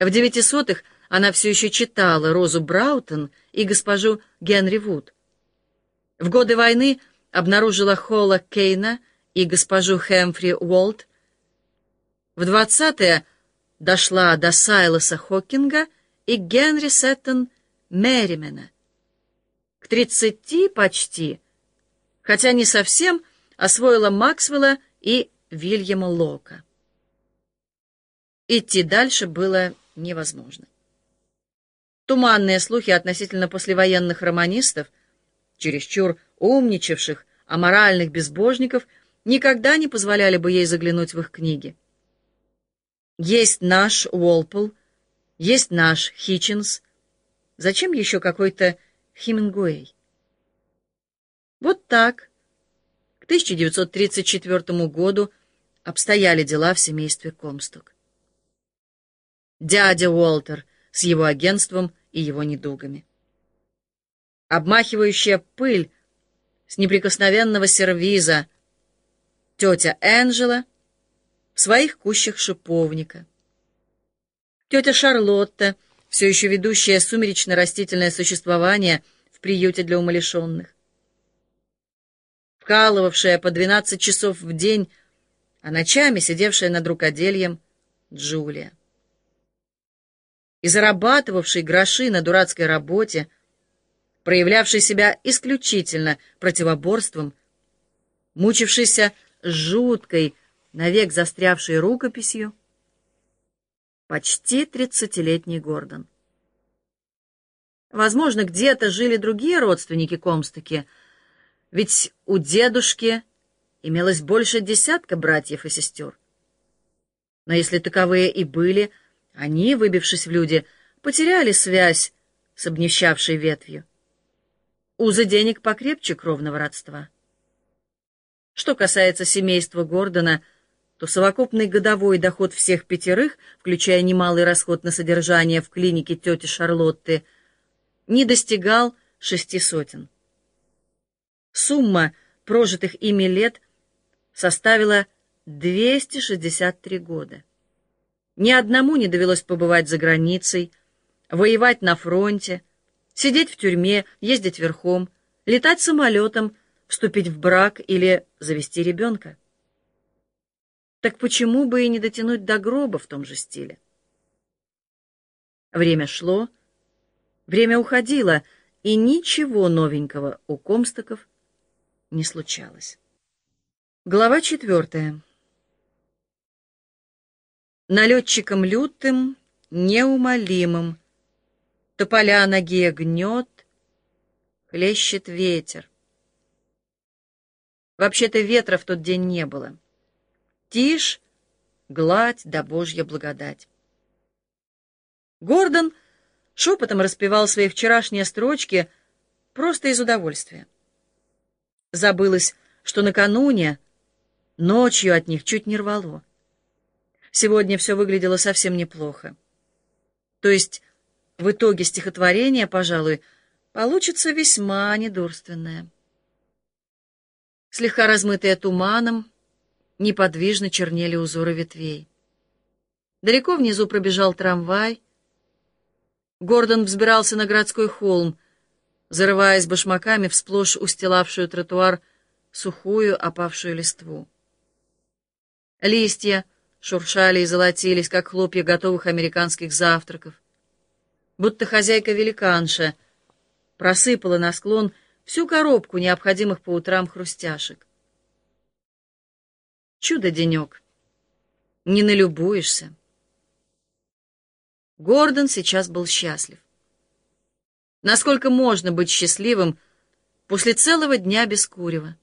В девятисотых она все еще читала Розу Браутон и госпожу Генри Вуд. В годы войны обнаружила Холла Кейна и госпожу Хэмфри Уорд. В двадцатые дошла до Сайлоса Хокинга и Генри Сеттон Мерримена. К тридцати почти, хотя не совсем, освоила Максвелла и Вильяма Лока. Идти дальше было невозможно. Туманные слухи относительно послевоенных романистов, чересчур умничавших, аморальных безбожников, никогда не позволяли бы ей заглянуть в их книги. Есть наш Уолпол, есть наш Хитчинс. Зачем еще какой-то Хемингуэй? Вот так. К 1934 году обстояли дела в семействе Комсток. Дядя Уолтер с его агентством и его недугами. Обмахивающая пыль с неприкосновенного сервиза тетя Энджела в своих кущах шиповника. Тетя Шарлотта, все еще ведущая сумеречно-растительное существование в приюте для умалишенных. Вкалывавшая по 12 часов в день, а ночами сидевшая над рукодельем Джулия и зарабатывавший гроши на дурацкой работе, проявлявший себя исключительно противоборством, мучившийся жуткой, навек застрявшей рукописью, почти тридцатилетний Гордон. Возможно, где-то жили другие родственники Комстаки, ведь у дедушки имелось больше десятка братьев и сестер. Но если таковые и были, они, выбившись в люди, потеряли связь с обнищавшей ветвью. Узы денег покрепче кровного родства. Что касается семейства Гордона, то совокупный годовой доход всех пятерых, включая немалый расход на содержание в клинике тети Шарлотты, не достигал шести сотен. Сумма прожитых ими лет составила 263 года. Ни одному не довелось побывать за границей, воевать на фронте, сидеть в тюрьме, ездить верхом, летать самолетом, вступить в брак или завести ребенка. Так почему бы и не дотянуть до гроба в том же стиле? Время шло, время уходило, и ничего новенького у Комстоков не случалось. Глава четвертая. Налетчиком лютым, неумолимым, Тополя ноге гнет, хлещет ветер. Вообще-то ветра в тот день не было. Тишь, гладь да божья благодать. Гордон шепотом распевал свои вчерашние строчки просто из удовольствия. Забылось, что накануне ночью от них чуть не рвало. Сегодня все выглядело совсем неплохо. То есть в итоге стихотворение, пожалуй, получится весьма недурственное. Слегка размытые туманом, неподвижно чернели узоры ветвей. Далеко внизу пробежал трамвай. Гордон взбирался на городской холм, зарываясь башмаками в сплошь устилавшую тротуар сухую опавшую листву. Листья шуршали и золотились, как хлопья готовых американских завтраков. Будто хозяйка-великанша просыпала на склон всю коробку необходимых по утрам хрустяшек. Чудо-денек. Не налюбуешься. Гордон сейчас был счастлив. Насколько можно быть счастливым после целого дня без курева?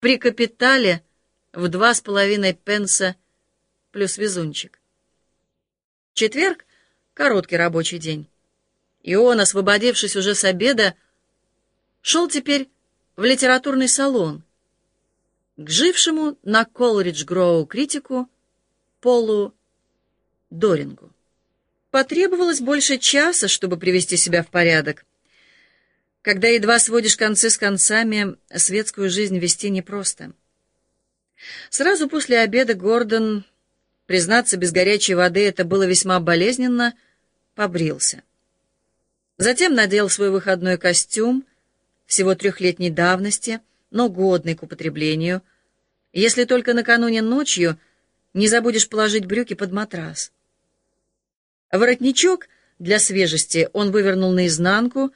При капитале в два с половиной пенса плюс везунчик. Четверг — короткий рабочий день. И он, освободившись уже с обеда, шел теперь в литературный салон к жившему на Колридж-Гроу критику Полу Дорингу. Потребовалось больше часа, чтобы привести себя в порядок. Когда едва сводишь концы с концами, светскую жизнь вести непросто. Сразу после обеда Гордон Признаться, без горячей воды это было весьма болезненно, побрился. Затем надел свой выходной костюм, всего трехлетней давности, но годный к употреблению, если только накануне ночью не забудешь положить брюки под матрас. Воротничок для свежести он вывернул наизнанку,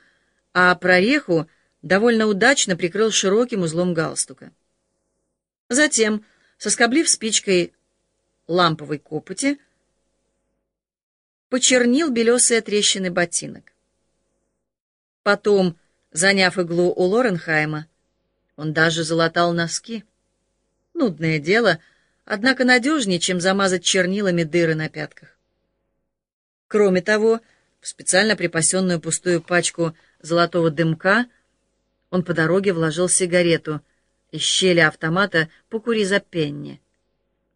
а прореху довольно удачно прикрыл широким узлом галстука. Затем, соскоблив спичкой ламповой копоти, почернил белесые трещины ботинок. Потом, заняв иглу у Лоренхайма, он даже залатал носки. Нудное дело, однако надежнее, чем замазать чернилами дыры на пятках. Кроме того, в специально припасенную пустую пачку золотого дымка он по дороге вложил сигарету из щели автомата «Покури за пенни».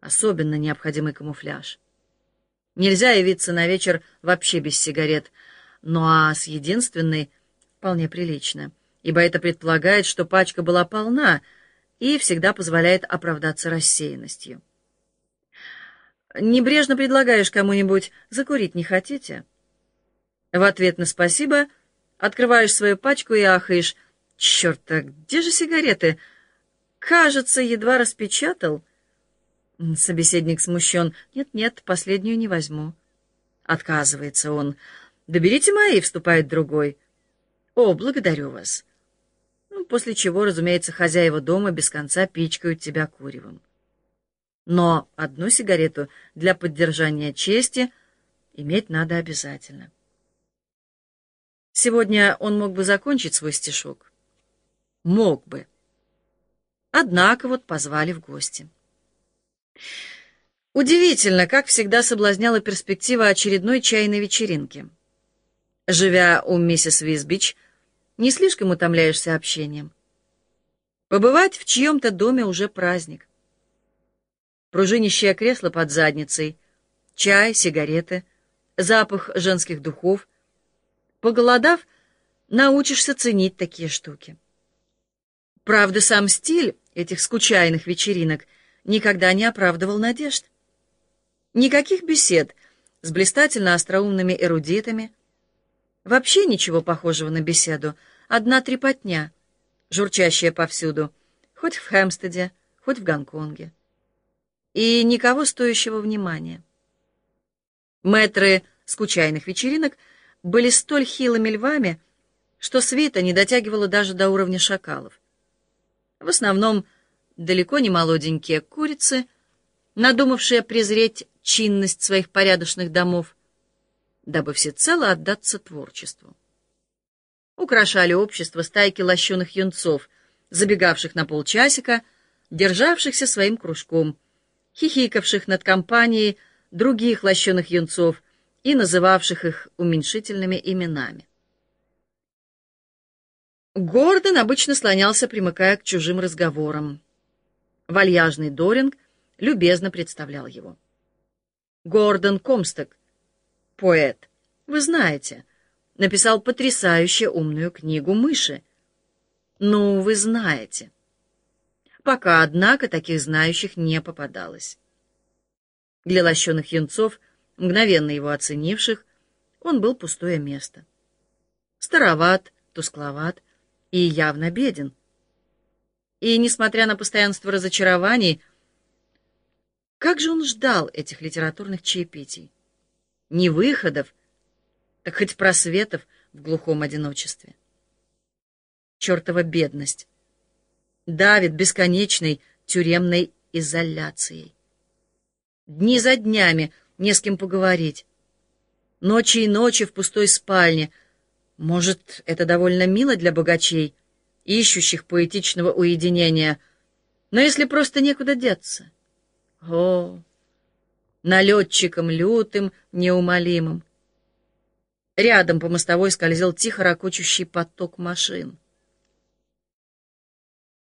Особенно необходимый камуфляж. Нельзя явиться на вечер вообще без сигарет, ну а с единственной вполне прилично, ибо это предполагает, что пачка была полна и всегда позволяет оправдаться рассеянностью. Небрежно предлагаешь кому-нибудь «закурить не хотите?» В ответ на «спасибо» открываешь свою пачку и ахаешь «Черт, а где же сигареты?» «Кажется, едва распечатал». Собеседник смущен. «Нет-нет, последнюю не возьму». Отказывается он. «Доберите мои», — вступает другой. «О, благодарю вас». Ну, после чего, разумеется, хозяева дома без конца пичкают тебя куревом. Но одну сигарету для поддержания чести иметь надо обязательно. Сегодня он мог бы закончить свой стишок. Мог бы. Однако вот позвали в гости. Удивительно, как всегда соблазняла перспектива очередной чайной вечеринки. Живя у миссис Визбич, не слишком утомляешься общением. Побывать в чьем-то доме уже праздник. Пружинищее кресло под задницей, чай, сигареты, запах женских духов. Поголодав, научишься ценить такие штуки. Правда, сам стиль этих скучайных вечеринок никогда не оправдывал надежд. Никаких бесед с блистательно остроумными эрудитами, вообще ничего похожего на беседу, одна трепотня, журчащая повсюду, хоть в Хэмстеде, хоть в Гонконге. И никого стоящего внимания. Мэтры скучайных вечеринок были столь хилыми львами, что свита не дотягивала даже до уровня шакалов. В основном далеко не молоденькие курицы, надумавшие презреть чинность своих порядочных домов, дабы всецело отдаться творчеству. Украшали общество стайки лощеных юнцов, забегавших на полчасика, державшихся своим кружком, хихикавших над компанией других лощеных юнцов и называвших их уменьшительными именами. Гордон обычно слонялся, примыкая к чужим разговорам. Вальяжный Доринг любезно представлял его. Гордон Комсток, поэт, вы знаете, написал потрясающе умную книгу «Мыши». Ну, вы знаете. Пока, однако, таких знающих не попадалось. Для лощеных юнцов, мгновенно его оценивших, он был пустое место. Староват, тускловат, и явно беден. И, несмотря на постоянство разочарований, как же он ждал этих литературных чаепитий? Не выходов, так хоть просветов в глухом одиночестве. Чертова бедность давит бесконечной тюремной изоляцией. Дни за днями не с кем поговорить. Ночи и ночи в пустой спальне — может, это довольно мило для богачей, ищущих поэтичного уединения, но если просто некуда деться? О, налетчиком лютым, неумолимым. Рядом по мостовой скользил тихо ракочущий поток машин.